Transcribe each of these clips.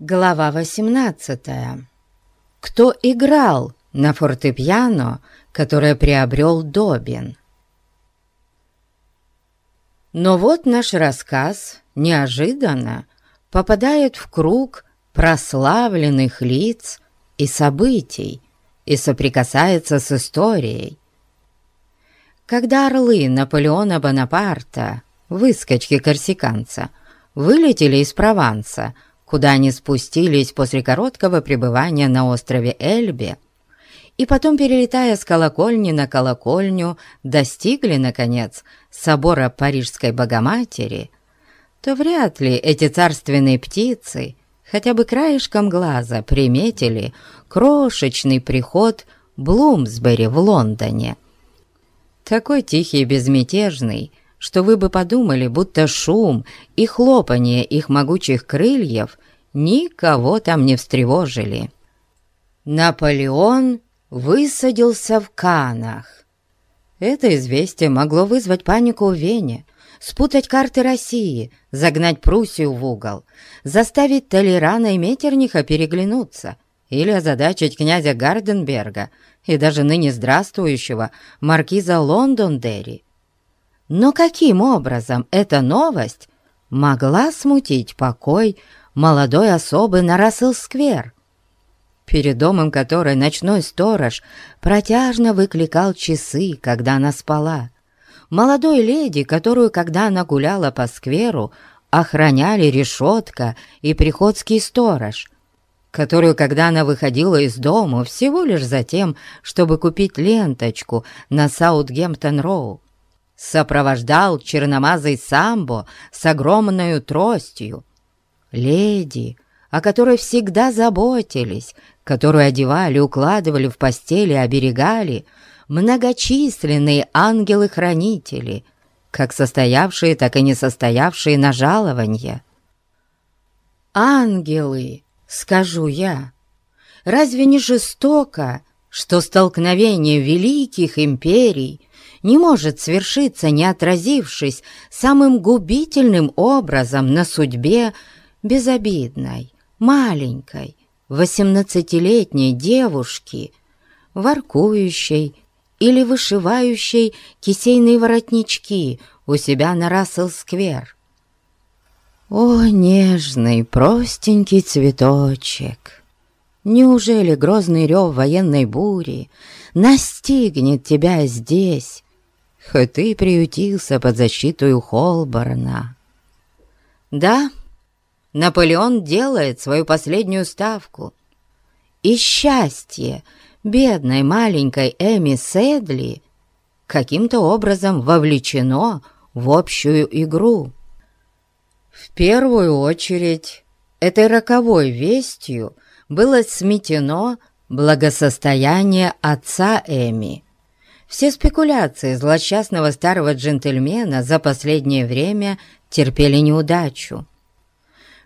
Глава 18. Кто играл на фортепиано, которое приобрел Добин? Но вот наш рассказ неожиданно попадает в круг прославленных лиц и событий и соприкасается с историей. Когда орлы Наполеона Бонапарта, выскочки корсиканца, вылетели из Прованса – куда они спустились после короткого пребывания на острове Эльбе, и потом, перелетая с колокольни на колокольню, достигли, наконец, собора Парижской Богоматери, то вряд ли эти царственные птицы хотя бы краешком глаза приметили крошечный приход Блумсбери в Лондоне. Такой тихий и безмятежный, что вы бы подумали, будто шум и хлопанье их могучих крыльев никого там не встревожили. Наполеон высадился в Канах. Это известие могло вызвать панику в Вене, спутать карты России, загнать Пруссию в угол, заставить Толерана и Метерниха переглянуться или озадачить князя Гарденберга и даже ныне здравствующего маркиза Лондондерри. Но каким образом эта новость могла смутить покой молодой особы на Рассел-сквер, перед домом которой ночной сторож протяжно выкликал часы, когда она спала, молодой леди, которую, когда она гуляла по скверу, охраняли решетка и приходский сторож, которую, когда она выходила из дома, всего лишь за тем, чтобы купить ленточку на Саутгемптон-Роу, сопровождал черномазый самбо с огромной тростью. Леди, о которой всегда заботились, которую одевали, укладывали в постели, оберегали, многочисленные ангелы-хранители, как состоявшие, так и не состоявшие на жалование. Ангелы, скажу я, разве не жестоко, что столкновение великих империй не может свершиться, не отразившись самым губительным образом на судьбе безобидной, маленькой, восемнадцатилетней девушки, воркующей или вышивающей кисейные воротнички у себя на Рассел-сквер. О, нежный, простенький цветочек! Неужели грозный рев военной бури настигнет тебя здесь, хоть ты приютился под защиту Холборна. Да, Наполеон делает свою последнюю ставку. И счастье бедной маленькой Эми Седли каким-то образом вовлечено в общую игру. В первую очередь этой роковой вестью было сметено благосостояние отца Эми – все спекуляции злосчастного старого джентльмена за последнее время терпели неудачу.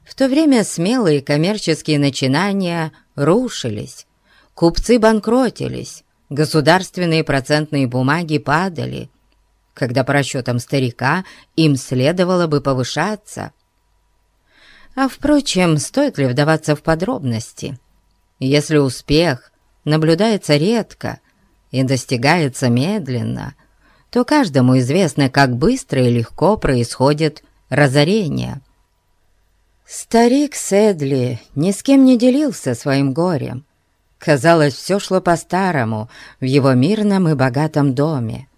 В то время смелые коммерческие начинания рушились, купцы банкротились, государственные процентные бумаги падали, когда по расчетам старика им следовало бы повышаться. А впрочем, стоит ли вдаваться в подробности? Если успех наблюдается редко – и достигается медленно, то каждому известно, как быстро и легко происходит разорение. Старик Седли ни с кем не делился своим горем. Казалось, все шло по-старому в его мирном и богатом доме.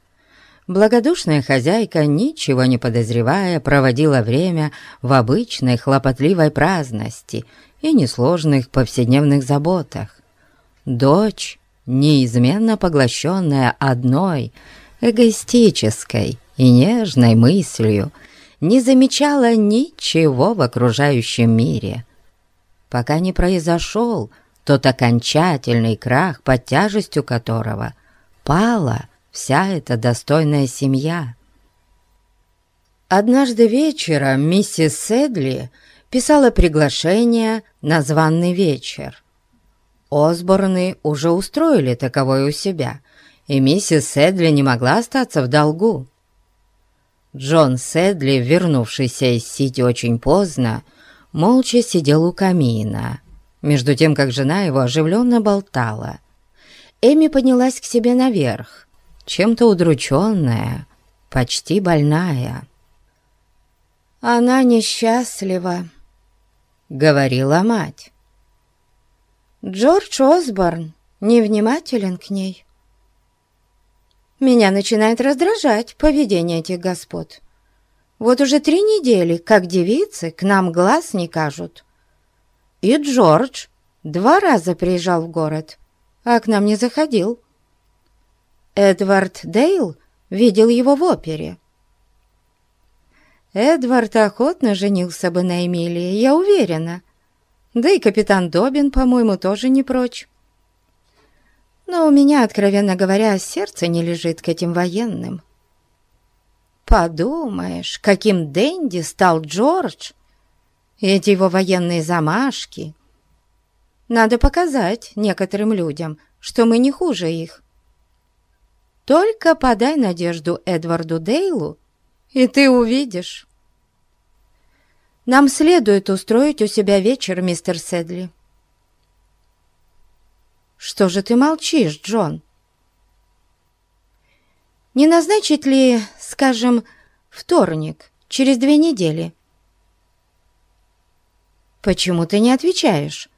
Благодушная хозяйка, ничего не подозревая, проводила время в обычной хлопотливой праздности и несложных повседневных заботах. Дочь неизменно поглощенная одной эгоистической и нежной мыслью, не замечала ничего в окружающем мире, пока не произошел тот окончательный крах, под тяжестью которого пала вся эта достойная семья. Однажды вечером миссис Седли писала приглашение на званный вечер. Осборны уже устроили таковой у себя, и миссис Седли не могла остаться в долгу. Джон Седли, вернувшийся из Сити очень поздно, молча сидел у камина, между тем, как жена его оживленно болтала. Эми поднялась к себе наверх, чем-то удрученная, почти больная. «Она несчастлива», — говорила мать. «Джордж Осборн невнимателен к ней. Меня начинает раздражать поведение этих господ. Вот уже три недели, как девицы, к нам глаз не кажут. И Джордж два раза приезжал в город, а к нам не заходил. Эдвард Дейл видел его в опере. Эдвард охотно женился бы на Эмилии, я уверена. Да и капитан Добин, по-моему, тоже не прочь. Но у меня, откровенно говоря, сердце не лежит к этим военным. Подумаешь, каким денди стал Джордж, эти его военные замашки. Надо показать некоторым людям, что мы не хуже их. Только подай надежду Эдварду Дейлу, и ты увидишь. Нам следует устроить у себя вечер, мистер Седли. Что же ты молчишь, Джон? Не назначить ли, скажем, вторник, через две недели? Почему ты не отвечаешь?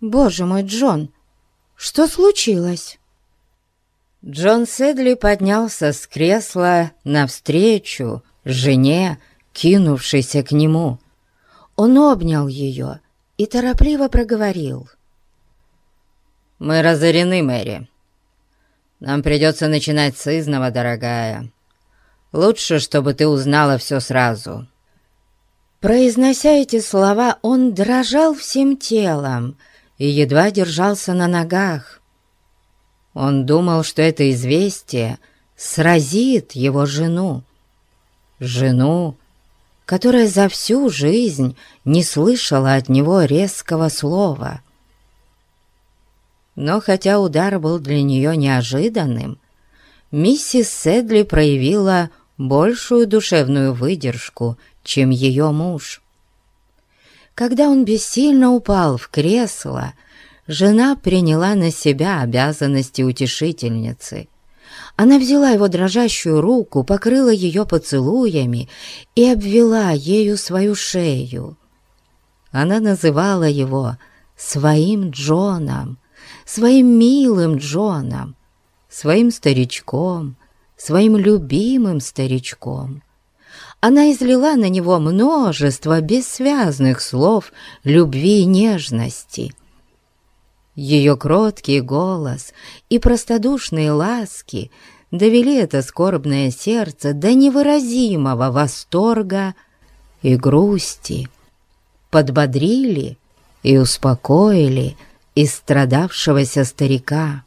Боже мой, Джон, что случилось? Джон Седли поднялся с кресла навстречу жене, кинувшейся к нему. Он обнял ее и торопливо проговорил. «Мы разорены, Мэри. Нам придется начинать с изного, дорогая. Лучше, чтобы ты узнала все сразу». Произнося эти слова, он дрожал всем телом и едва держался на ногах. Он думал, что это известие сразит его жену. Жену, которая за всю жизнь не слышала от него резкого слова. Но хотя удар был для нее неожиданным, миссис Седли проявила большую душевную выдержку, чем ее муж. Когда он бессильно упал в кресло, жена приняла на себя обязанности утешительницы. Она взяла его дрожащую руку, покрыла ее поцелуями и обвела ею свою шею. Она называла его своим Джоном, своим милым Джоном, своим старичком, своим любимым старичком. Она излила на него множество бессвязных слов любви и нежности. Ее кроткий голос и простодушные ласки довели это скорбное сердце до невыразимого восторга и грусти, подбодрили и успокоили истрадавшегося старика.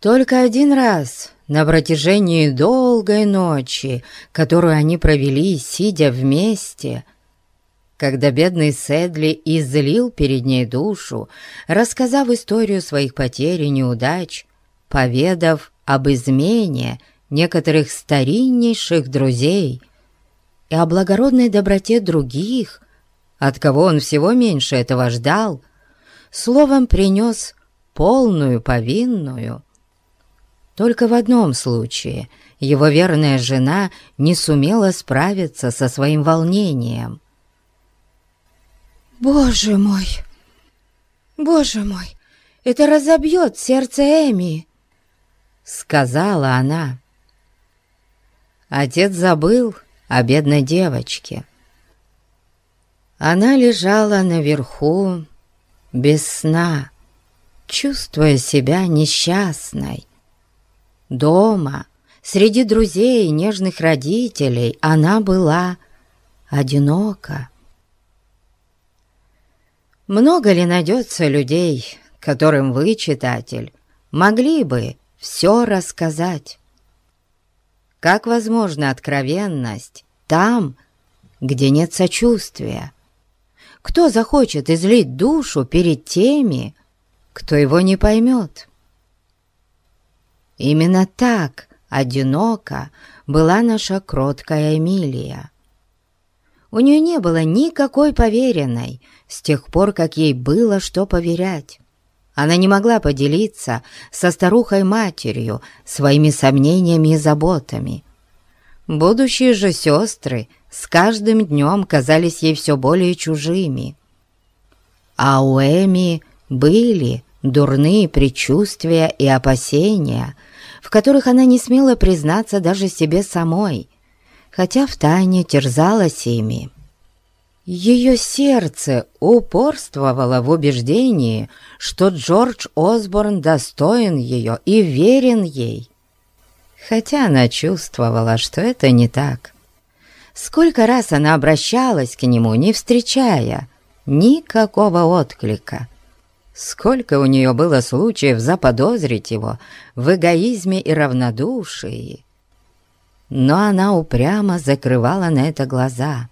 Только один раз на протяжении долгой ночи, которую они провели, сидя вместе, когда бедный Седли излил перед ней душу, рассказав историю своих потерь и неудач, поведав об измене некоторых стариннейших друзей и о благородной доброте других, от кого он всего меньше этого ждал, словом принес полную повинную. Только в одном случае его верная жена не сумела справиться со своим волнением. «Боже мой! Боже мой! Это разобьет сердце Эми!» Сказала она. Отец забыл о бедной девочке. Она лежала наверху, без сна, чувствуя себя несчастной. Дома, среди друзей и нежных родителей, она была одинока. Много ли найдется людей, которым вы, читатель, могли бы все рассказать? Как возможна откровенность там, где нет сочувствия? Кто захочет излить душу перед теми, кто его не поймет? Именно так одиноко была наша кроткая Эмилия. У нее не было никакой поверенной с тех пор, как ей было что поверять. Она не могла поделиться со старухой-матерью своими сомнениями и заботами. Будущие же сестры с каждым днем казались ей все более чужими. А у Эми были дурные предчувствия и опасения, в которых она не смела признаться даже себе самой, хотя втайне терзалась ими. Ее сердце упорствовало в убеждении, что Джордж Осборн достоин ее и верен ей. Хотя она чувствовала, что это не так. Сколько раз она обращалась к нему, не встречая никакого отклика. Сколько у нее было случаев заподозрить его в эгоизме и равнодушии. Но она упрямо закрывала на это глаза.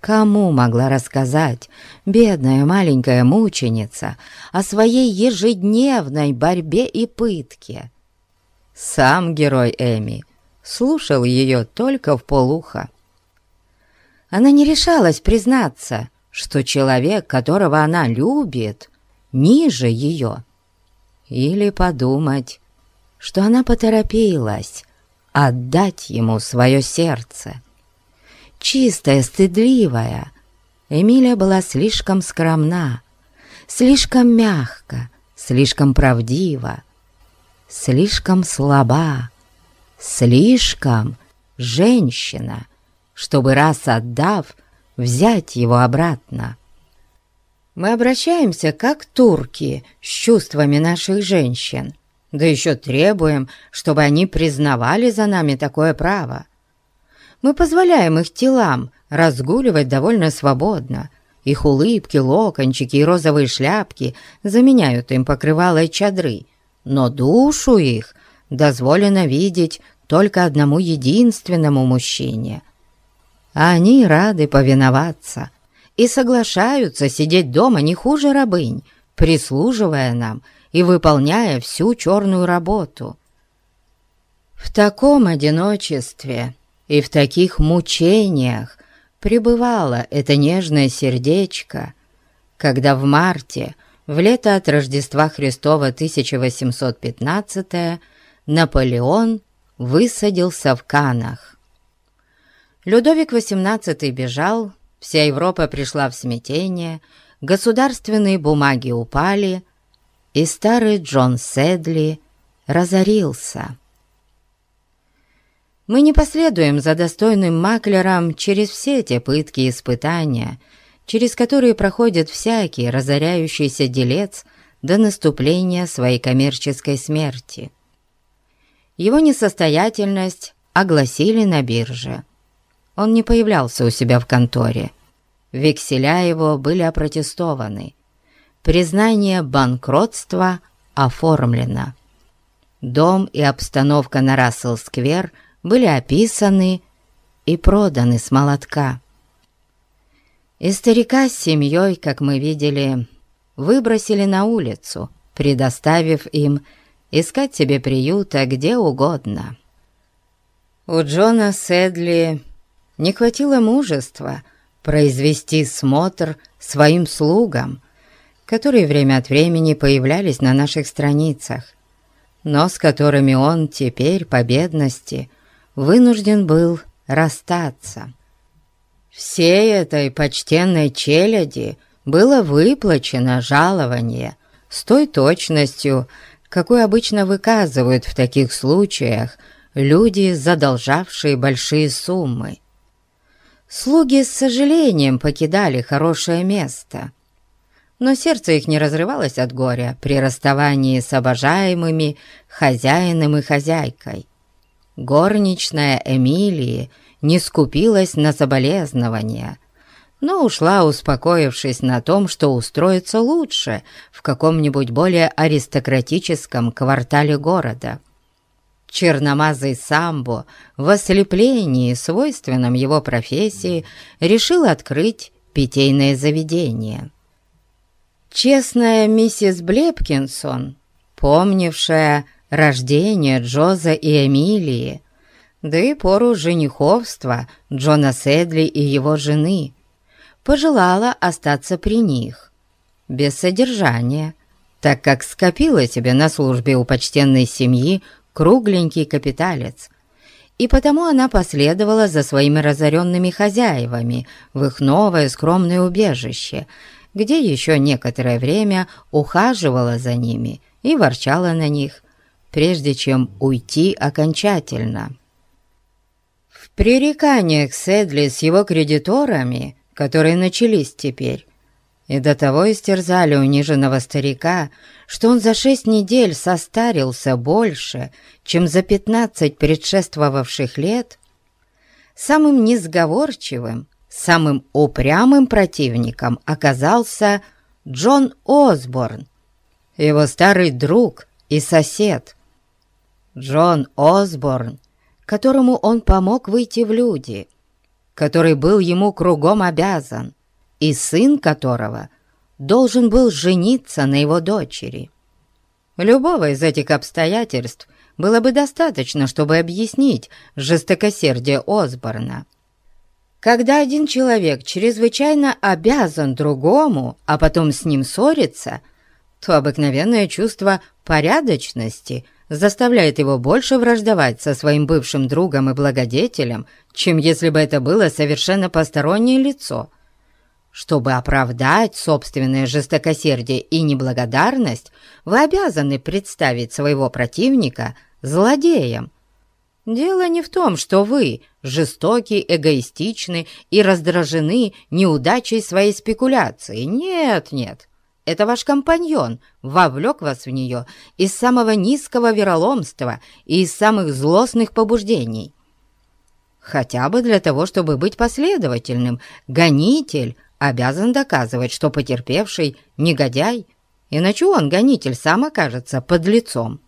Кому могла рассказать бедная маленькая мученица о своей ежедневной борьбе и пытке? Сам герой Эми слушал ее только в полухо. Она не решалась признаться, что человек, которого она любит, ниже ее. Или подумать, что она поторопилась отдать ему свое сердце. Чистая, стыдливая, Эмилия была слишком скромна, слишком мягка, слишком правдива, слишком слаба, слишком женщина, чтобы раз отдав, взять его обратно. Мы обращаемся как турки с чувствами наших женщин, да еще требуем, чтобы они признавали за нами такое право. Мы позволяем их телам разгуливать довольно свободно. Их улыбки, локончики и розовые шляпки заменяют им покрывало и чадры, но душу их дозволено видеть только одному единственному мужчине — а они рады повиноваться и соглашаются сидеть дома не хуже рабынь, прислуживая нам и выполняя всю черную работу. В таком одиночестве и в таких мучениях пребывало это нежное сердечко, когда в марте, в лето от Рождества Христова 1815 Наполеон высадился в Канах. Людовик XVIII бежал, вся Европа пришла в смятение, государственные бумаги упали, и старый Джон Седли разорился. Мы не последуем за достойным маклером через все те пытки и испытания, через которые проходит всякий разоряющийся делец до наступления своей коммерческой смерти. Его несостоятельность огласили на бирже – он не появлялся у себя в конторе. Векселя его были опротестованы. Признание банкротства оформлено. Дом и обстановка на Рассел-сквер были описаны и проданы с молотка. И старика с семьей, как мы видели, выбросили на улицу, предоставив им искать себе приюта где угодно. У Джона Седли не хватило мужества произвести смотр своим слугам, которые время от времени появлялись на наших страницах, но с которыми он теперь, по бедности, вынужден был расстаться. Всей этой почтенной челяди было выплачено жалование с той точностью, какую обычно выказывают в таких случаях люди, задолжавшие большие суммы. Слуги с сожалением покидали хорошее место, но сердце их не разрывалось от горя при расставании с обожаемыми хозяином и хозяйкой. Горничная Эмилии не скупилась на соболезнования, но ушла, успокоившись на том, что устроится лучше в каком-нибудь более аристократическом квартале города – черномазый самбо в ослеплении, свойственном его профессии, решил открыть питейное заведение. Честная миссис Блепкинсон, помнившая рождение Джоза и Эмилии, да и пору жениховства Джона Седли и его жены, пожелала остаться при них, без содержания, так как скопила себе на службе у почтенной семьи кругленький капиталец, и потому она последовала за своими разоренными хозяевами в их новое скромное убежище, где еще некоторое время ухаживала за ними и ворчала на них, прежде чем уйти окончательно. В пререканиях Седли с его кредиторами, которые начались теперь, и до того истерзали униженного старика, что он за шесть недель состарился больше, чем за пятнадцать предшествовавших лет, самым несговорчивым, самым упрямым противником оказался Джон Осборн, его старый друг и сосед. Джон Осборн, которому он помог выйти в люди, который был ему кругом обязан, и сын которого должен был жениться на его дочери. Любого из этих обстоятельств было бы достаточно, чтобы объяснить жестокосердие Осборна. Когда один человек чрезвычайно обязан другому, а потом с ним ссорится, то обыкновенное чувство порядочности заставляет его больше враждовать со своим бывшим другом и благодетелем, чем если бы это было совершенно постороннее лицо – чтобы оправдать собственное жестокосердие и неблагодарность, вы обязаны представить своего противника злодеем. Дело не в том, что вы жестоки, эгоистичны и раздражены неудачей своей спекуляции. Нет, нет. Это ваш компаньон вовлек вас в нее из самого низкого вероломства и из самых злостных побуждений. Хотя бы для того, чтобы быть последовательным, гонитель обязан доказывать, что потерпевший — негодяй, иначе он, гонитель, сам окажется под лицом.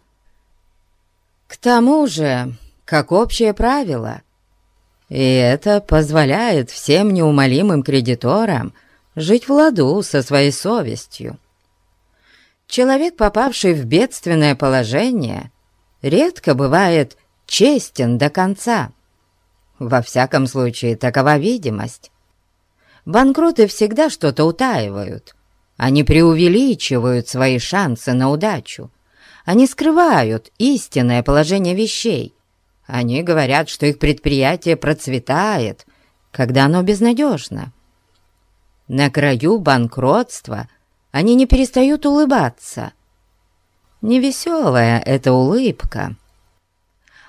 К тому же, как общее правило, и это позволяет всем неумолимым кредиторам жить в ладу со своей совестью. Человек, попавший в бедственное положение, редко бывает честен до конца. Во всяком случае, такова видимость. Банкроты всегда что-то утаивают. Они преувеличивают свои шансы на удачу. Они скрывают истинное положение вещей. Они говорят, что их предприятие процветает, когда оно безнадежно. На краю банкротства они не перестают улыбаться. Невеселая эта улыбка —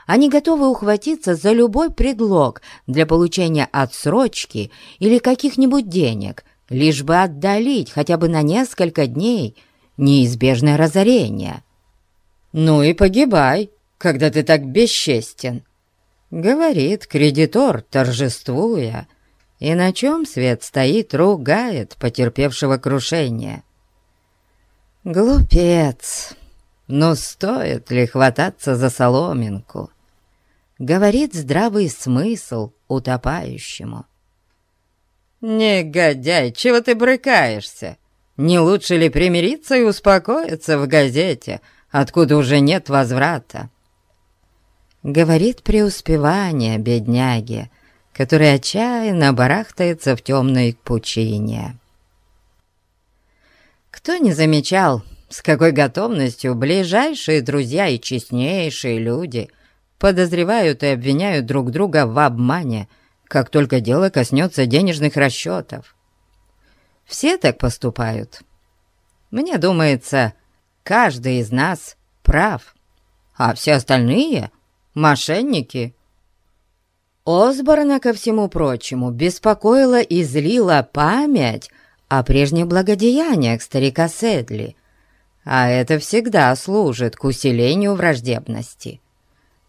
они готовы ухватиться за любой предлог для получения отсрочки или каких-нибудь денег, лишь бы отдалить хотя бы на несколько дней неизбежное разорение. «Ну и погибай, когда ты так бесчестен», — говорит кредитор, торжествуя, и на чем свет стоит, ругает потерпевшего крушение. «Глупец!» Но стоит ли хвататься за соломинку? говорит здравый смысл утопающему. «Негодяй, чего ты брыкаешься? Не лучше ли примириться и успокоиться в газете, откуда уже нет возврата?» Говорит преуспевание бедняги, который отчаянно барахтается в темной пучине. Кто не замечал, с какой готовностью ближайшие друзья и честнейшие люди — подозревают и обвиняют друг друга в обмане, как только дело коснется денежных расчетов. Все так поступают. Мне думается, каждый из нас прав, а все остальные — мошенники. Осборна, ко всему прочему, беспокоила и злила память о прежних благодеяниях старика Седли, а это всегда служит к усилению враждебности.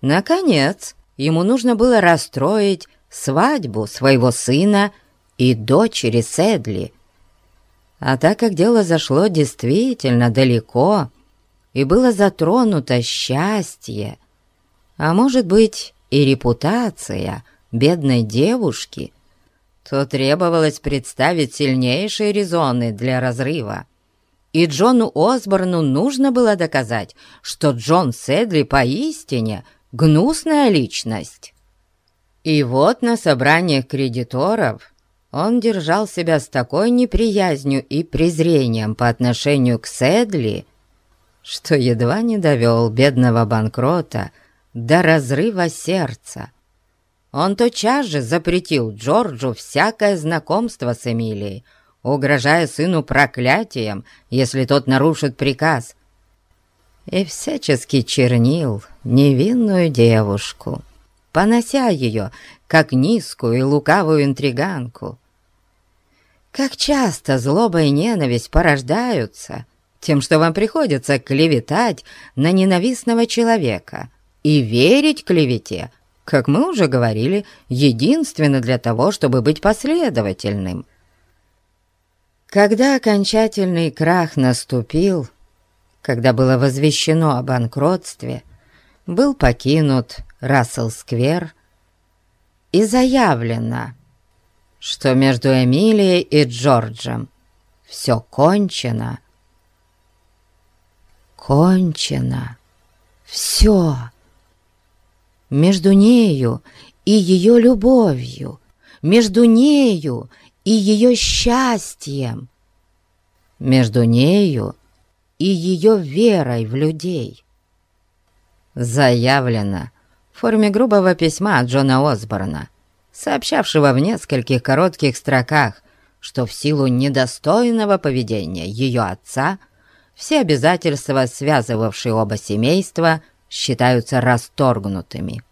Наконец, ему нужно было расстроить свадьбу своего сына и дочери Седли. А так как дело зашло действительно далеко и было затронуто счастье, а может быть и репутация бедной девушки, то требовалось представить сильнейшие резоны для разрыва. И Джону Осборну нужно было доказать, что Джон Седли поистине – гнусная личность. И вот на собраниях кредиторов он держал себя с такой неприязнью и презрением по отношению к Седли, что едва не довел бедного банкрота до разрыва сердца. Он тотчас же запретил Джорджу всякое знакомство с Эмилией, угрожая сыну проклятием, если тот нарушит приказ, и всячески чернил невинную девушку, понося ее, как низкую и лукавую интриганку. Как часто злоба и ненависть порождаются тем, что вам приходится клеветать на ненавистного человека и верить клевете, как мы уже говорили, единственно для того, чтобы быть последовательным. Когда окончательный крах наступил, когда было возвещено о банкротстве, был покинут Рассел-сквер и заявлено, что между Эмилией и Джорджем все кончено. Кончено. Все. Между нею и ее любовью, между нею и ее счастьем, между нею и ее верой в людей. Заявлено в форме грубого письма от Джона Осборна, сообщавшего в нескольких коротких строках, что в силу недостойного поведения ее отца все обязательства, связывавшие оба семейства, считаются расторгнутыми.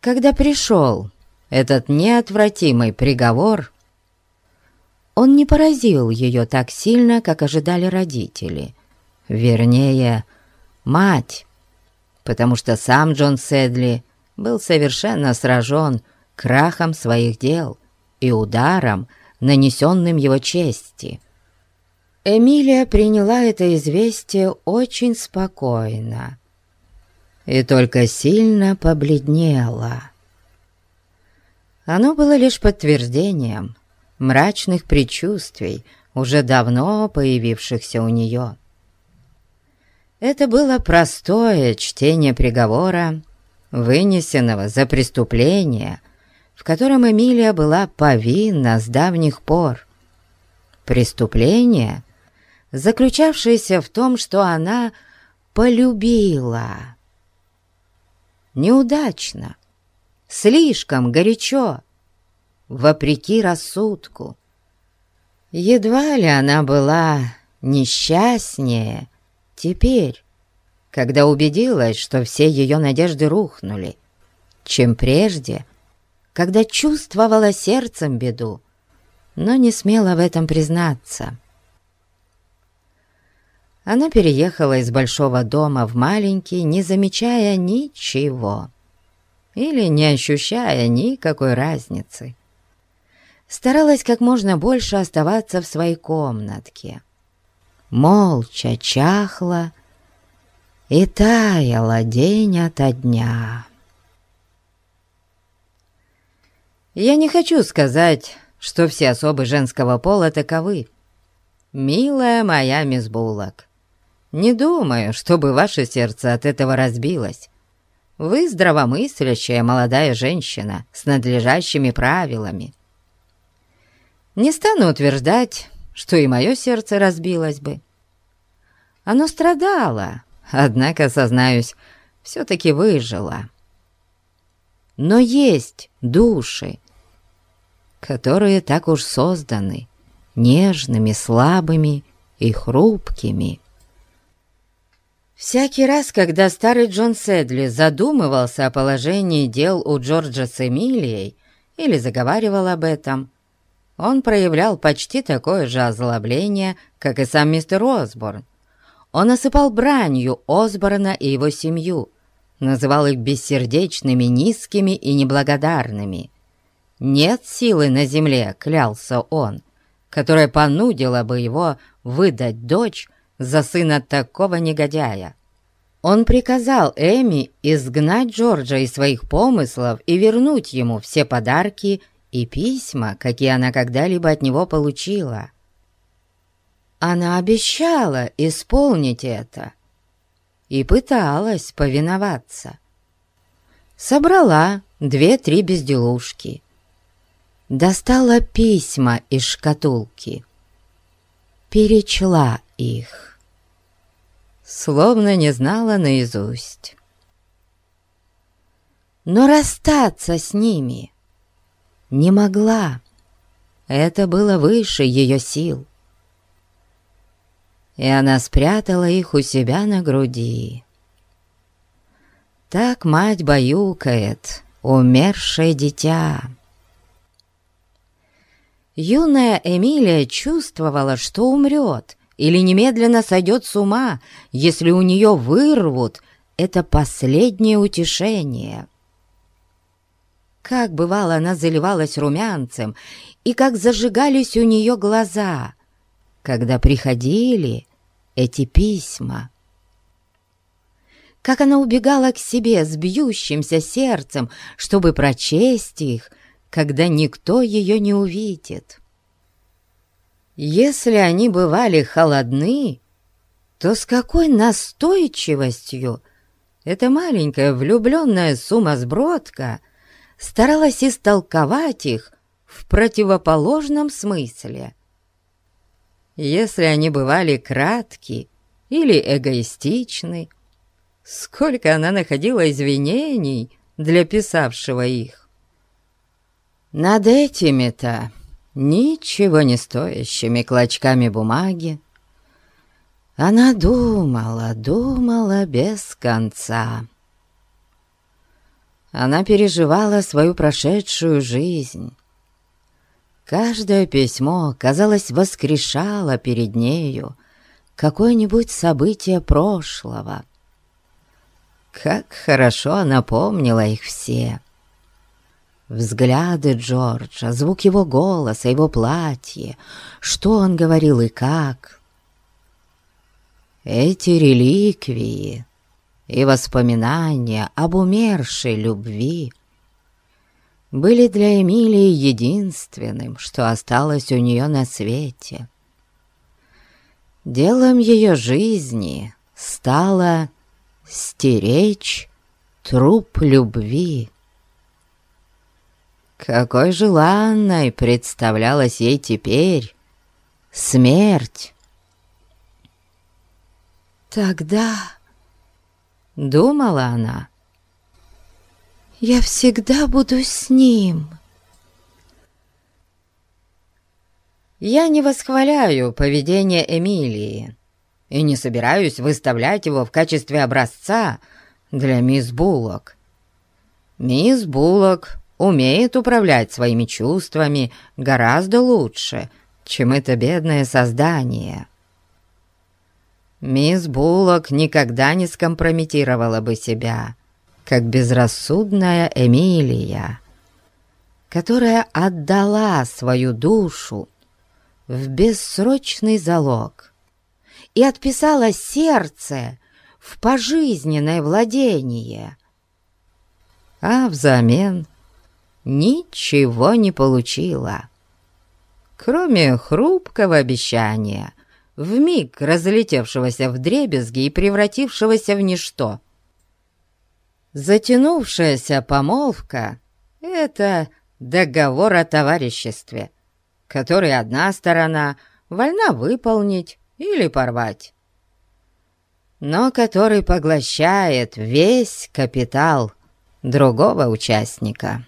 Когда пришел этот неотвратимый приговор, он не поразил ее так сильно, как ожидали родители, вернее, мать, потому что сам Джон Седли был совершенно сражен крахом своих дел и ударом, нанесенным его чести. Эмилия приняла это известие очень спокойно и только сильно побледнела. Оно было лишь подтверждением мрачных предчувствий, уже давно появившихся у нее. Это было простое чтение приговора, вынесенного за преступление, в котором Эмилия была повинна с давних пор. Преступление, заключавшееся в том, что она полюбила. Неудачно, слишком горячо, вопреки рассудку. Едва ли она была несчастнее, теперь, когда убедилась, что все ее надежды рухнули, чем прежде, когда чувствовала сердцем беду, но не смела в этом признаться. Она переехала из большого дома в маленький, не замечая ничего или не ощущая никакой разницы. Старалась как можно больше оставаться в своей комнатке — молча чахла и таяла день ото дня. Я не хочу сказать, что все особы женского пола таковы. Милая моя мисс Буллок, не думаю, чтобы ваше сердце от этого разбилось. Вы здравомыслящая молодая женщина с надлежащими правилами. Не стану утверждать, что и мое сердце разбилось бы. Оно страдало, однако, сознаюсь, все-таки выжило. Но есть души, которые так уж созданы, нежными, слабыми и хрупкими. Всякий раз, когда старый Джон Седли задумывался о положении дел у Джорджа с Эмилией или заговаривал об этом, он проявлял почти такое же озлобление, как и сам мистер Осборн. Он осыпал бранью Осборна и его семью, называл их бессердечными, низкими и неблагодарными. «Нет силы на земле», — клялся он, которая понудила бы его выдать дочь за сына такого негодяя. Он приказал Эми изгнать Джорджа из своих помыслов и вернуть ему все подарки и письма, какие она когда-либо от него получила. Она обещала исполнить это и пыталась повиноваться. Собрала две-три безделушки. Достала письма из шкатулки. Перечла их. Словно не знала наизусть. Но расстаться с ними не могла. Это было выше ее сил. И она спрятала их у себя на груди. Так мать баюкает умершее дитя. Юная Эмилия чувствовала, что умрет или немедленно сойдет с ума, если у нее вырвут это последнее утешение. Как бывало, она заливалась румянцем, и как зажигались у нее глаза, когда приходили эти письма. Как она убегала к себе с бьющимся сердцем, чтобы прочесть их, когда никто ее не увидит. Если они бывали холодны, то с какой настойчивостью эта маленькая влюбленная сумасбродка — старалась истолковать их в противоположном смысле. Если они бывали кратки или эгоистичны, сколько она находила извинений для писавшего их. Над этими-то ничего не стоящими клочками бумаги она думала, думала без конца. Она переживала свою прошедшую жизнь. Каждое письмо, казалось, воскрешало перед нею какое-нибудь событие прошлого. Как хорошо она помнила их все. Взгляды Джорджа, звук его голоса, его платье, что он говорил и как. Эти реликвии и воспоминания об умершей любви были для Эмилии единственным, что осталось у нее на свете. Делом ее жизни стало стеречь труп любви. Какой желанной представлялась ей теперь смерть. Тогда Думала она. «Я всегда буду с ним». Я не восхваляю поведение Эмилии и не собираюсь выставлять его в качестве образца для мисс Буллок. Мисс Буллок умеет управлять своими чувствами гораздо лучше, чем это бедное создание. Мисс Буллок никогда не скомпрометировала бы себя, как безрассудная Эмилия, которая отдала свою душу в бессрочный залог и отписала сердце в пожизненное владение, а взамен ничего не получила, кроме хрупкого обещания — вмиг разлетевшегося в дребезги и превратившегося в ничто. Затянувшаяся помолвка — это договор о товариществе, который одна сторона вольна выполнить или порвать, но который поглощает весь капитал другого участника.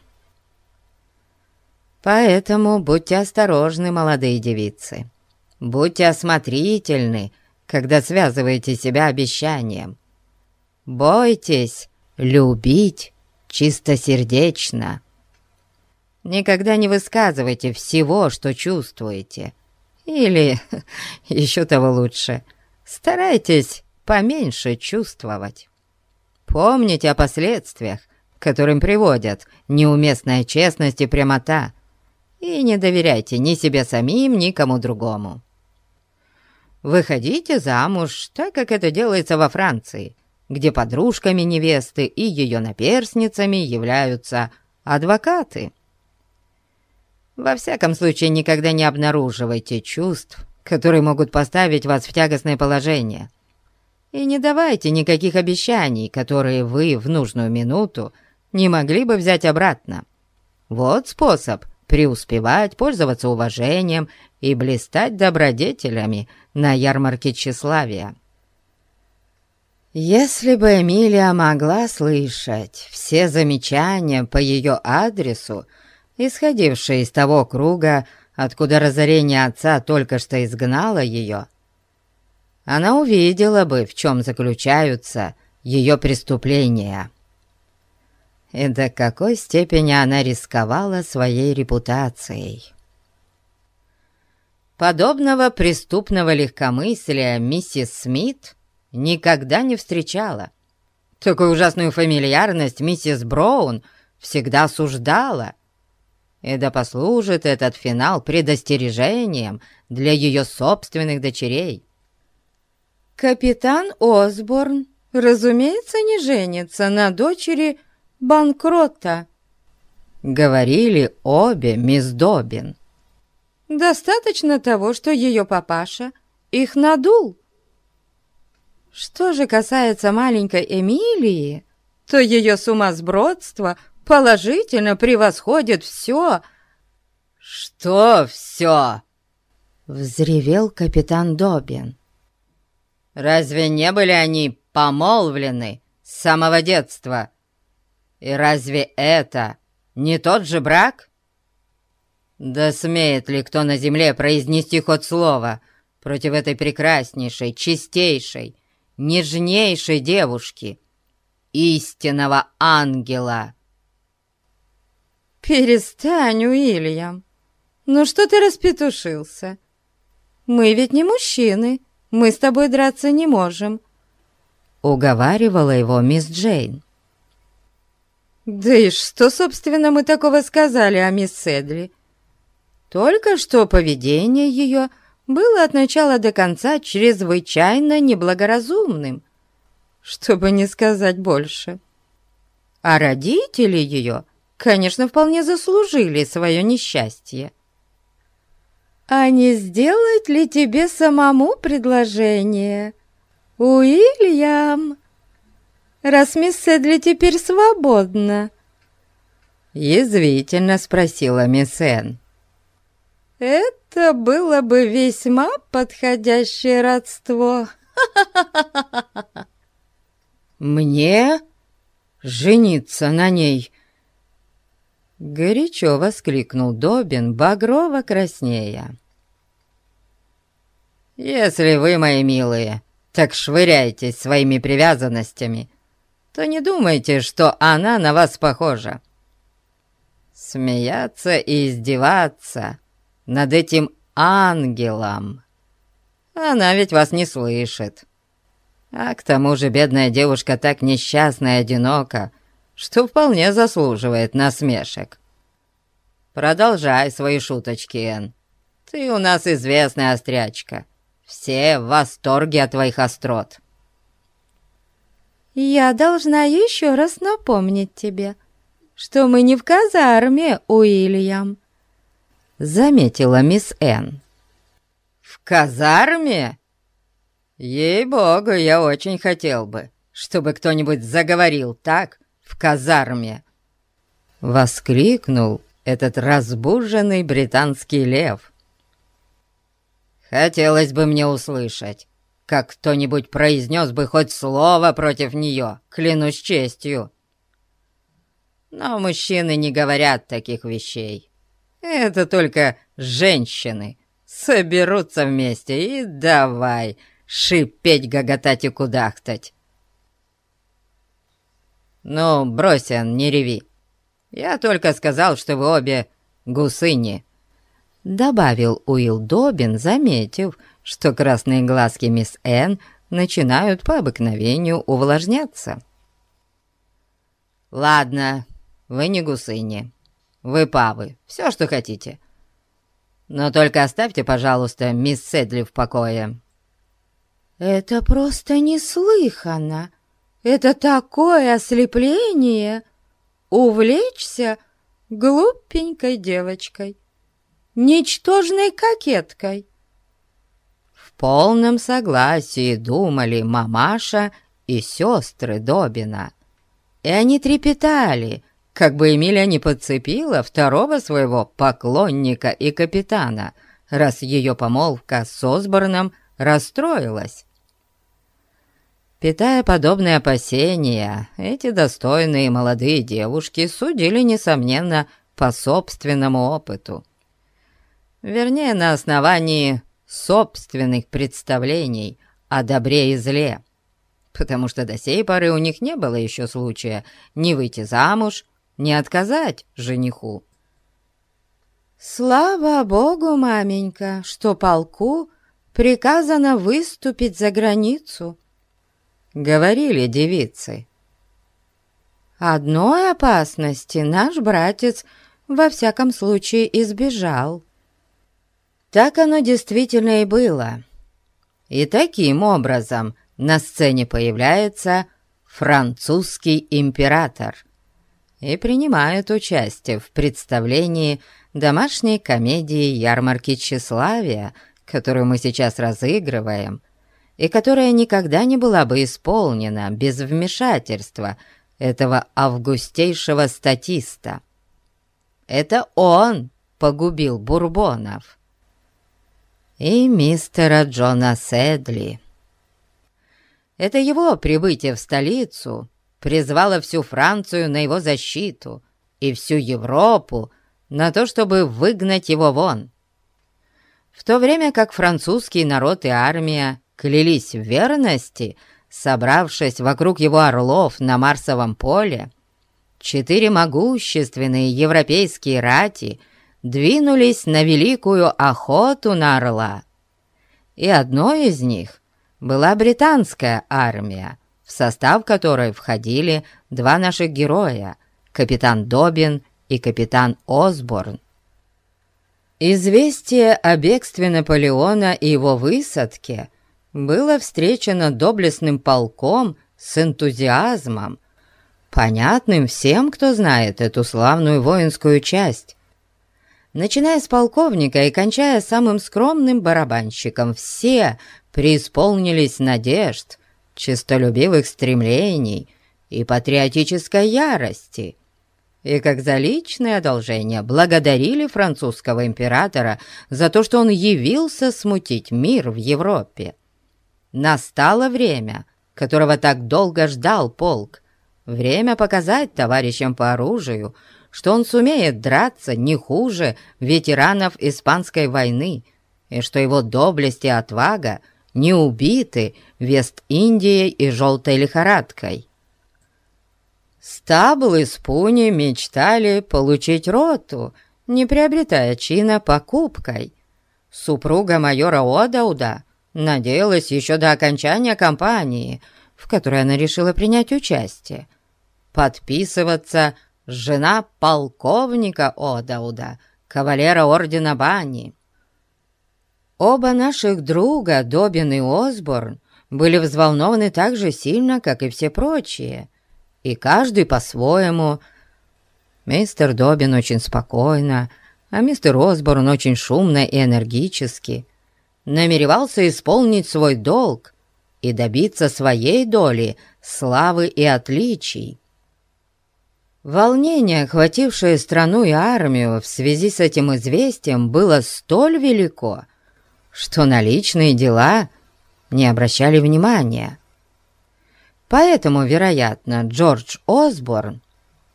Поэтому будьте осторожны, молодые девицы. Будьте осмотрительны, когда связываете себя обещанием. Бойтесь любить чистосердечно. Никогда не высказывайте всего, что чувствуете. Или, еще того лучше, старайтесь поменьше чувствовать. Помните о последствиях, к которым приводят неуместная честность и прямота, и не доверяйте ни себе самим, ни кому другому. Выходите замуж, так как это делается во Франции, где подружками невесты и ее наперсницами являются адвокаты. Во всяком случае, никогда не обнаруживайте чувств, которые могут поставить вас в тягостное положение. И не давайте никаких обещаний, которые вы в нужную минуту не могли бы взять обратно. Вот способ преуспевать, пользоваться уважением и блистать добродетелями на ярмарке тщеславия. Если бы Эмилия могла слышать все замечания по ее адресу, исходившие из того круга, откуда разорение отца только что изгнало ее, она увидела бы, в чем заключаются ее преступления. И до какой степени она рисковала своей репутацией. Подобного преступного легкомыслия миссис Смит никогда не встречала. Такую ужасную фамильярность миссис Браун всегда осуждала. И да послужит этот финал предостережением для ее собственных дочерей. Капитан Осборн, разумеется, не женится на дочери банкрота, говорили обе мисс Добин. Достаточно того, что ее папаша их надул. Что же касается маленькой Эмилии, то ее сумасбродство положительно превосходит все. «Что все?» — взревел капитан Добин. «Разве не были они помолвлены с самого детства? И разве это не тот же брак?» «Да смеет ли кто на земле произнести хоть слово против этой прекраснейшей, чистейшей, нежнейшей девушки, истинного ангела. «Перестань, Уильям! Ну что ты распетушился? Мы ведь не мужчины, мы с тобой драться не можем», — уговаривала его мисс Джейн. «Да и что, собственно, мы такого сказали о мисс Седли? Только что поведение ее было от начала до конца чрезвычайно неблагоразумным, чтобы не сказать больше. А родители ее, конечно, вполне заслужили свое несчастье. «А не сделать ли тебе самому предложение, Уильям, раз мисс Эдли теперь свободна?» Язвительно спросила мисс Энн. Это было бы весьма подходящее родство. Мне жениться на ней? Горячо воскликнул Добин, багрово краснея. «Если вы, мои милые, так швыряетесь своими привязанностями, то не думайте, что она на вас похожа. Смеяться и издеваться над этим ангелом. Она ведь вас не слышит. А к тому же бедная девушка так несчастна и одинока, что вполне заслуживает насмешек. Продолжай свои шуточки, Эн. Ты у нас известная острячка. Все в восторге от твоих острот. Я должна еще раз напомнить тебе, что мы не в казарме, Уильям, — заметила мисс Энн. «В казарме? Ей-богу, я очень хотел бы, чтобы кто-нибудь заговорил так в казарме!» Воскликнул этот разбуженный британский лев. «Хотелось бы мне услышать, как кто-нибудь произнес бы хоть слово против нее, клянусь честью. Но мужчины не говорят таких вещей. Это только женщины соберутся вместе и давай шипеть, гоготать и кудахтать. Ну, бросен, не реви. Я только сказал, что вы обе гусыни. Добавил Уилл Добин, заметив, что красные глазки мисс Энн начинают по обыкновению увлажняться. «Ладно, вы не гусыни. Вы павы, все, что хотите. Но только оставьте, пожалуйста, мисс Седли в покое». «Это просто неслыханно! Это такое ослепление! Увлечься глупенькой девочкой, ничтожной кокеткой!» Полном согласии думали мамаша и сестры Добина. и они трепетали, как бы Эмилия не подцепила второго своего поклонника и капитана, раз ее помолвка с Осборном расстроилась. Питая подобные опасения, эти достойные молодые девушки судили, несомненно, по собственному опыту. Вернее, на основании собственных представлений о добре и зле, потому что до сей поры у них не было еще случая ни выйти замуж, ни отказать жениху. «Слава Богу, маменька, что полку приказано выступить за границу», — говорили девицы. «Одной опасности наш братец во всяком случае избежал». Так оно действительно и было. И таким образом на сцене появляется французский император и принимает участие в представлении домашней комедии «Ярмарки тщеславия», которую мы сейчас разыгрываем, и которая никогда не была бы исполнена без вмешательства этого августейшего статиста. Это он погубил Бурбонов и мистера Джона Седли. Это его прибытие в столицу призвало всю Францию на его защиту и всю Европу на то, чтобы выгнать его вон. В то время как французский народ и армия клялись в верности, собравшись вокруг его орлов на Марсовом поле, четыре могущественные европейские рати — двинулись на великую охоту на орла. И одной из них была британская армия, в состав которой входили два наших героя, капитан Добин и капитан Осборн. Известие о бегстве Наполеона и его высадке было встречено доблестным полком с энтузиазмом, понятным всем, кто знает эту славную воинскую часть, начиная с полковника и кончая самым скромным барабанщиком, все преисполнились надежд, честолюбивых стремлений и патриотической ярости, и как за личное одолжение благодарили французского императора за то, что он явился смутить мир в Европе. Настало время, которого так долго ждал полк, время показать товарищам по оружию, что он сумеет драться не хуже ветеранов Испанской войны, и что его доблесть и отвага не убиты Вест-Индией и желтой лихорадкой. Стабл и Спуни мечтали получить роту, не приобретая чина покупкой. Супруга майора Одауда надеялась еще до окончания кампании, в которой она решила принять участие, подписываться жена полковника Одауда, кавалера ордена Бани. Оба наших друга, Добин и Осборн, были взволнованы так же сильно, как и все прочие, и каждый по-своему. Мистер Добин очень спокойно, а мистер Осборн очень шумно и энергически намеревался исполнить свой долг и добиться своей доли славы и отличий. Волнение, охватившее страну и армию в связи с этим известием, было столь велико, что на личные дела не обращали внимания. Поэтому, вероятно, Джордж Осборн,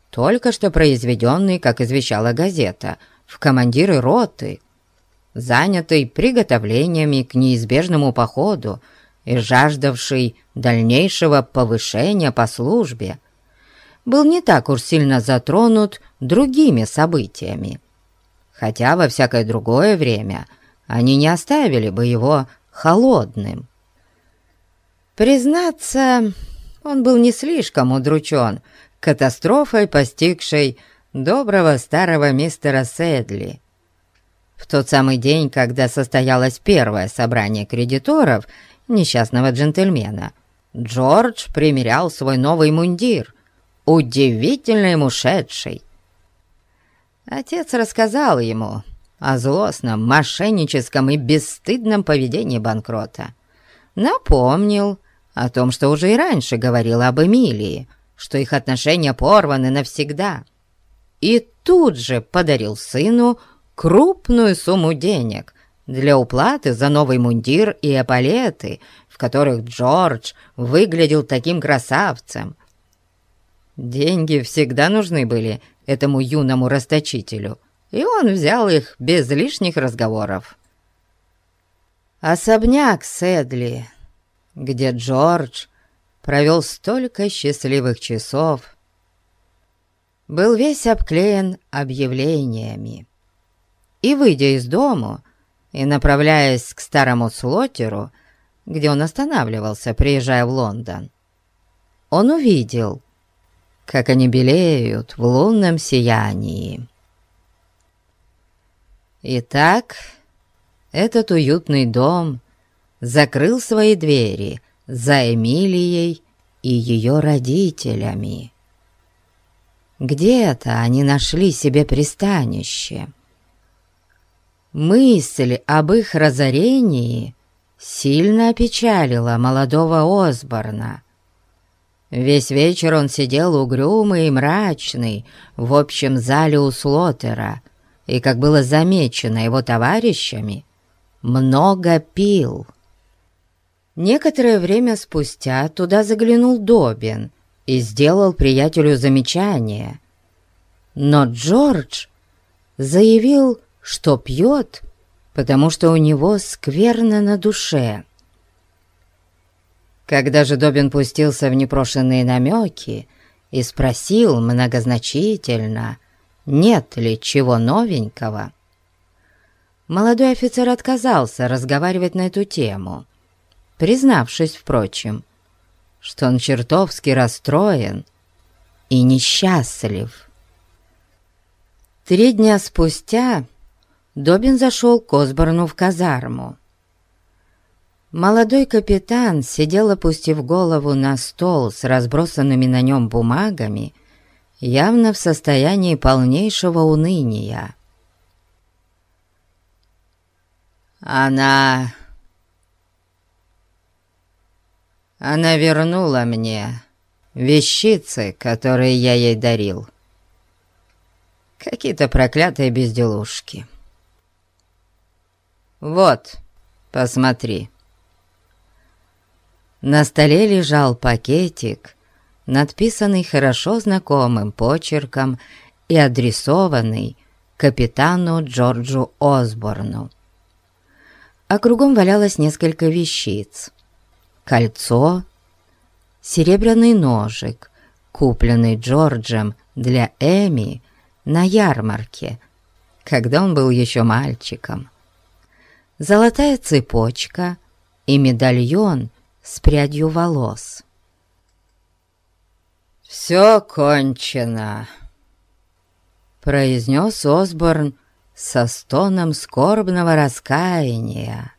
только что произведенный, как извещала газета, в командиры роты, занятый приготовлениями к неизбежному походу и жаждавший дальнейшего повышения по службе, был не так уж сильно затронут другими событиями. Хотя во всякое другое время они не оставили бы его холодным. Признаться, он был не слишком удручен катастрофой, постигшей доброго старого мистера Сэдли. В тот самый день, когда состоялось первое собрание кредиторов несчастного джентльмена, Джордж примерял свой новый мундир — удивительно шедший. Отец рассказал ему о злостном, мошенническом и бесстыдном поведении банкрота. Напомнил о том, что уже и раньше говорил об Эмилии, что их отношения порваны навсегда, и тут же подарил сыну крупную сумму денег для уплаты за новый мундир и эполеты, в которых Джордж выглядел таким красавцем. Деньги всегда нужны были этому юному расточителю, и он взял их без лишних разговоров. Особняк Сэдли, где Джордж провел столько счастливых часов, был весь обклеен объявлениями. И, выйдя из дому и направляясь к старому слотеру, где он останавливался, приезжая в Лондон, он увидел, как они белеют в лунном сиянии. Итак, этот уютный дом закрыл свои двери за Эмилией и ее родителями. Где-то они нашли себе пристанище. Мысль об их разорении сильно опечалила молодого Осборна. Весь вечер он сидел угрюмый и мрачный в общем зале у Слотера и, как было замечено его товарищами, много пил. Некоторое время спустя туда заглянул Добин и сделал приятелю замечание. Но Джордж заявил, что пьет, потому что у него скверно на душе. Когда же Добин пустился в непрошенные намеки и спросил многозначительно, нет ли чего новенького, молодой офицер отказался разговаривать на эту тему, признавшись, впрочем, что он чертовски расстроен и несчастлив. Три дня спустя Добин зашел к Осборну в казарму. Молодой капитан сидел, опустив голову на стол с разбросанными на нем бумагами, явно в состоянии полнейшего уныния. «Она Она вернула мне вещицы, которые я ей дарил. Какие-то проклятые безделушки. Вот, посмотри. На столе лежал пакетик, надписанный хорошо знакомым почерком и адресованный капитану Джорджу Осборну. А кругом валялось несколько вещиц — кольцо, серебряный ножик, купленный Джорджем для Эми на ярмарке, когда он был еще мальчиком, золотая цепочка и медальон с прядью волос. «Все кончено», — произнес Осборн со стоном скорбного раскаяния.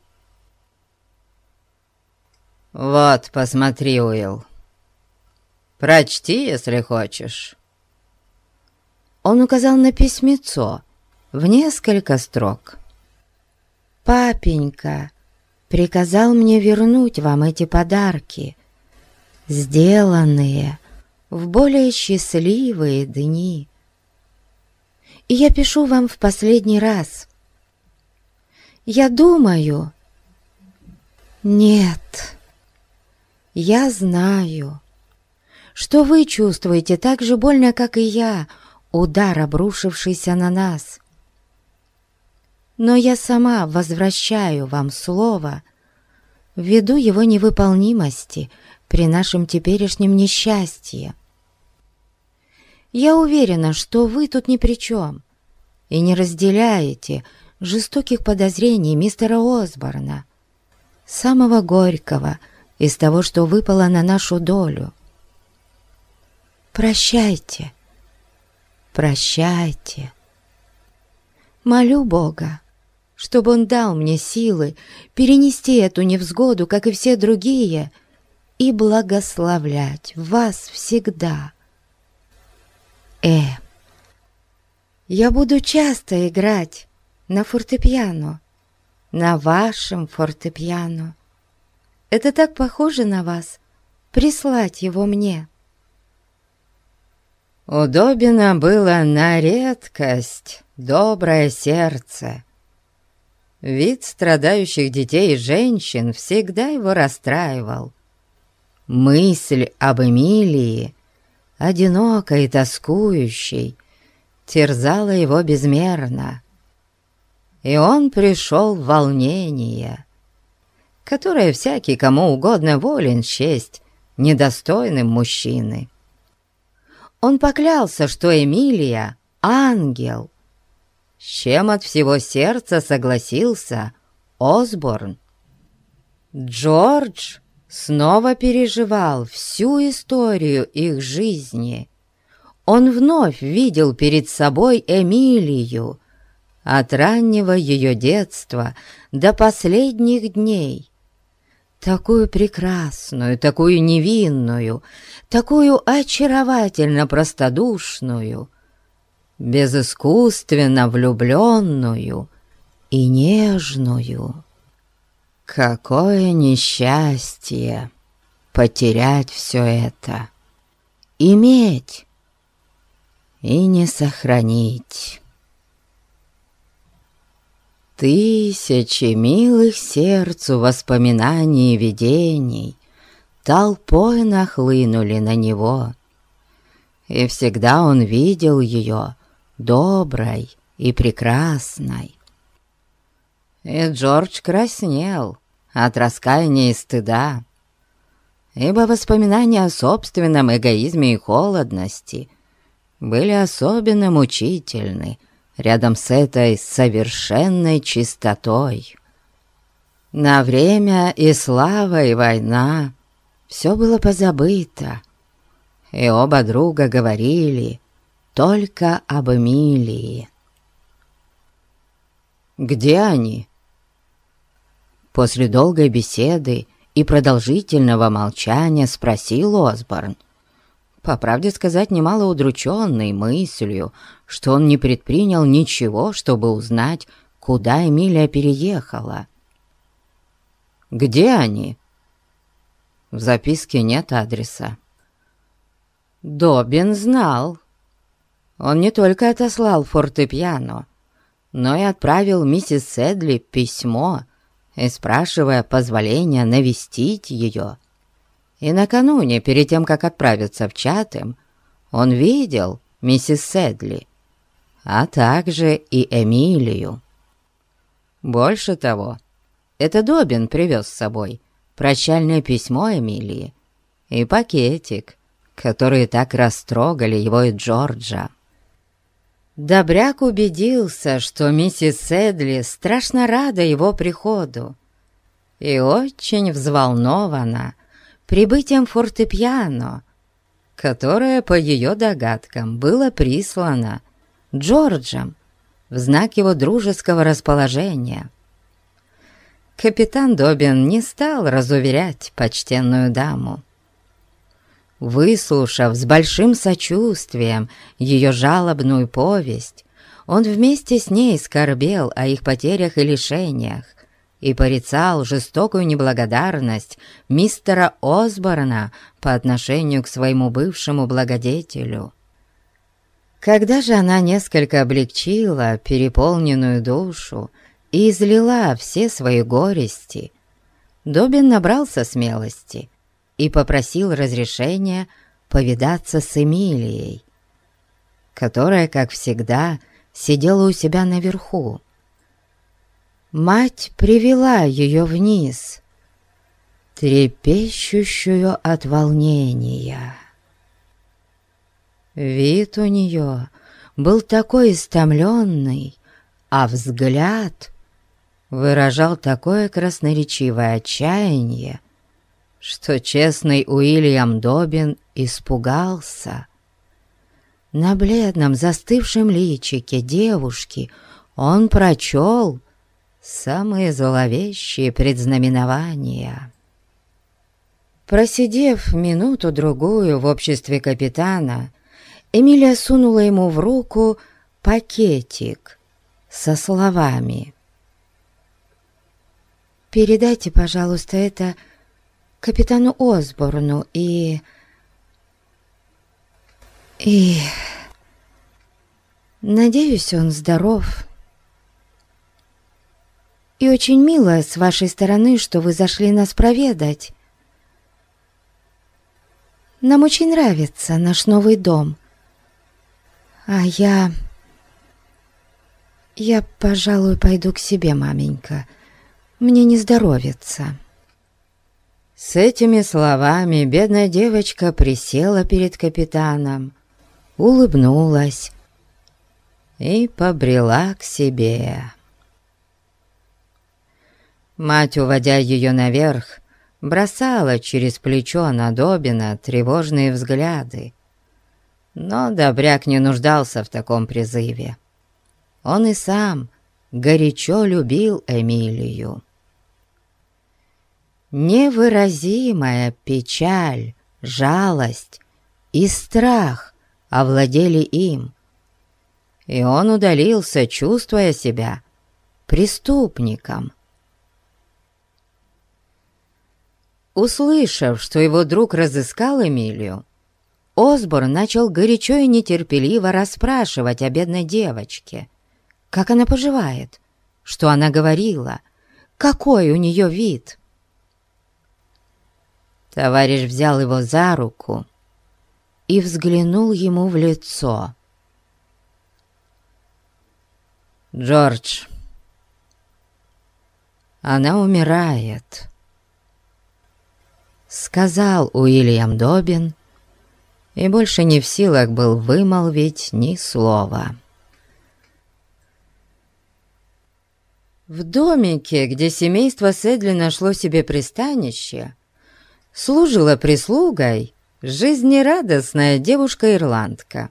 «Вот, посмотри, Уилл. Прочти, если хочешь». Он указал на письмецо в несколько строк. «Папенька приказал мне вернуть вам эти подарки, сделанные в более счастливые дни. И я пишу вам в последний раз. Я думаю... Нет...» Я знаю, что вы чувствуете так же больно, как и я, удар, обрушившийся на нас. Но я сама возвращаю вам слово ввиду его невыполнимости при нашем теперешнем несчастье. Я уверена, что вы тут ни при чем и не разделяете жестоких подозрений мистера Осборна, самого горького — из того, что выпало на нашу долю. Прощайте, прощайте. Молю Бога, чтобы Он дал мне силы перенести эту невзгоду, как и все другие, и благословлять вас всегда. Э, я буду часто играть на фортепиано, на вашем фортепиано. Это так похоже на вас, прислать его мне. У Добина было на редкость доброе сердце. Вид страдающих детей и женщин всегда его расстраивал. Мысль об Эмилии, одинокой и тоскующей, терзала его безмерно. И он пришел в волнение, которое всякий кому угодно волен счесть недостойным мужчины. Он поклялся, что Эмилия — ангел, с чем от всего сердца согласился Осборн. Джордж снова переживал всю историю их жизни. Он вновь видел перед собой Эмилию от раннего ее детства до последних дней. Такую прекрасную, такую невинную, такую очаровательно простодушную, безыскусственно влюбленную и нежную. Какое несчастье потерять все это, иметь и не сохранить. Тысячи милых сердцу воспоминаний и видений толпой нахлынули на него, и всегда он видел ее доброй и прекрасной. И Джордж краснел от раскаяния и стыда, ибо воспоминания о собственном эгоизме и холодности были особенно мучительны рядом с этой совершенной чистотой. На время и слава, и война все было позабыто, и оба друга говорили только об Эмилии. «Где они?» После долгой беседы и продолжительного молчания спросил Осборн, по правде сказать, немало удрученный мыслью, что он не предпринял ничего, чтобы узнать, куда Эмилия переехала. «Где они?» В записке нет адреса. Добин знал. Он не только отослал фортепиано, но и отправил миссис Седли письмо, и спрашивая позволения навестить ее. И накануне, перед тем, как отправиться в Чатем, он видел миссис Седли, а также и Эмилию. Больше того, это Добин привез с собой прощальное письмо Эмилии и пакетик, которые так растрогали его и Джорджа. Добряк убедился, что миссис Седли страшно рада его приходу и очень взволнована прибытием фортепиано, которое, по ее догадкам, было прислано Джорджем в знак его дружеского расположения — капитан Добин не стал разуверять почтенную даму. Выслушав с большим сочувствием ее жалобную повесть, он вместе с ней скорбел о их потерях и лишениях и порицал жестокую неблагодарность мистера Осборна по отношению к своему бывшему благодетелю. Когда же она несколько облегчила переполненную душу и излила все свои горести, Добин набрался смелости и попросил разрешения повидаться с Эмилией, которая, как всегда, сидела у себя наверху. Мать привела ее вниз, трепещущую от волнения. Вид у нее был такой истомленный, а взгляд выражал такое красноречивое отчаяние, что честный Уильям Добин испугался. На бледном застывшем личике девушки он прочел самые зловещие предзнаменования. Просидев минуту-другую в обществе капитана, Эмилия сунула ему в руку пакетик со словами Передайте, пожалуйста, это капитану Осборну и... И... Надеюсь, он здоров. И очень мило с вашей стороны, что вы зашли нас проведать. Нам очень нравится наш новый дом. А я... Я, пожалуй, пойду к себе, маменька. Мне не здоровится. С этими словами бедная девочка присела перед капитаном, улыбнулась и побрела к себе. Мать, уводя ее наверх, бросала через плечо на Добина тревожные взгляды. Но Добряк не нуждался в таком призыве. Он и сам горячо любил Эмилию. Невыразимая печаль, жалость и страх овладели им, и он удалился, чувствуя себя преступником. Услышав, что его друг разыскал Эмилию, Осборн начал горячо и нетерпеливо расспрашивать о бедной девочке. Как она поживает? Что она говорила? Какой у нее вид? Товарищ взял его за руку и взглянул ему в лицо. «Джордж, она умирает», — сказал Уильям Добин, и больше не в силах был вымолвить ни слова. В домике, где семейство Сэдли нашло себе пристанище, служила прислугой жизнерадостная девушка-ирландка.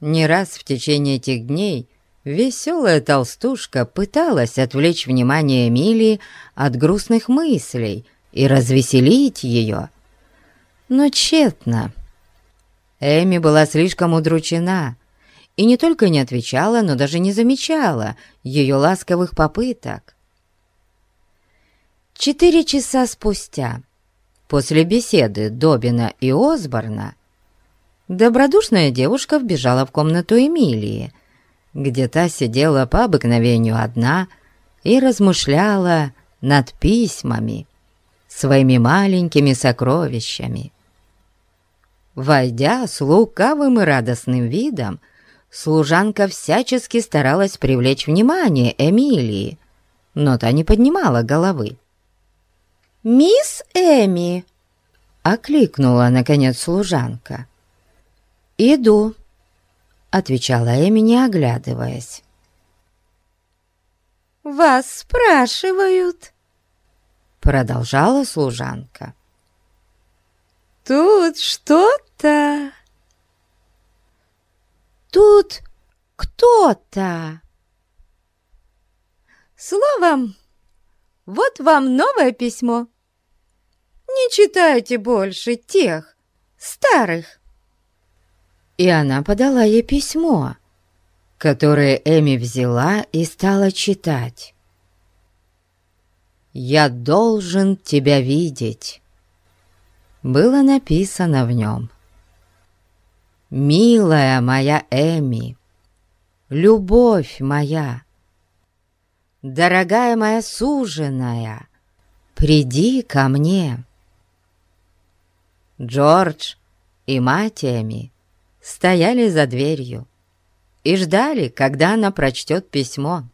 Не раз в течение этих дней веселая толстушка пыталась отвлечь внимание Эмилии от грустных мыслей и развеселить ее, но тщетно. Эми была слишком удручена и не только не отвечала, но даже не замечала ее ласковых попыток. Четыре часа спустя После беседы Добина и Осборна добродушная девушка вбежала в комнату Эмилии, где та сидела по обыкновению одна и размышляла над письмами, своими маленькими сокровищами. Войдя с лукавым и радостным видом, служанка всячески старалась привлечь внимание Эмилии, но та не поднимала головы. «Мисс Эми!» — окликнула, наконец, служанка. «Иду», — отвечала Эми, не оглядываясь. «Вас спрашивают», — продолжала служанка. «Тут что-то...» «Тут кто-то...» Словом, вот вам новое письмо. Не читайте больше тех старых. И она подала ей письмо, которое Эми взяла и стала читать. «Я должен тебя видеть», было написано в нем. «Милая моя Эми, любовь моя, дорогая моя суженая, приди ко мне». Джордж и мать стояли за дверью и ждали, когда она прочтет письмо.